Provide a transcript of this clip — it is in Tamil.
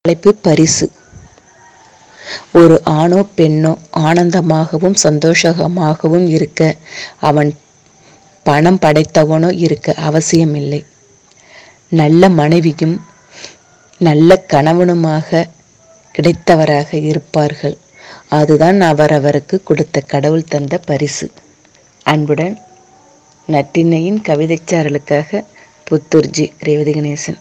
தலைப்பு பரிசு. ஒரு ஆணோ பெண்ணோ ஆனந்தமாகவும் சந்தோஷமாகவும் இருக்க அவன் பணம் படைத்தவனோ இருக்க அவசியமில்லை. நல்ல மனைவியும் நல்ல கணவனுமாக கிடைத்தவராக இருப்பார்கள். அதுதான் அவரவருக்கு கொடுத்த கடவுள் தந்த பரிசு. அன்புடன் நட்டினையின் கவிதைச்சாரலுக்காக புத்தூர்ஜி ரேவதி கணேசன்.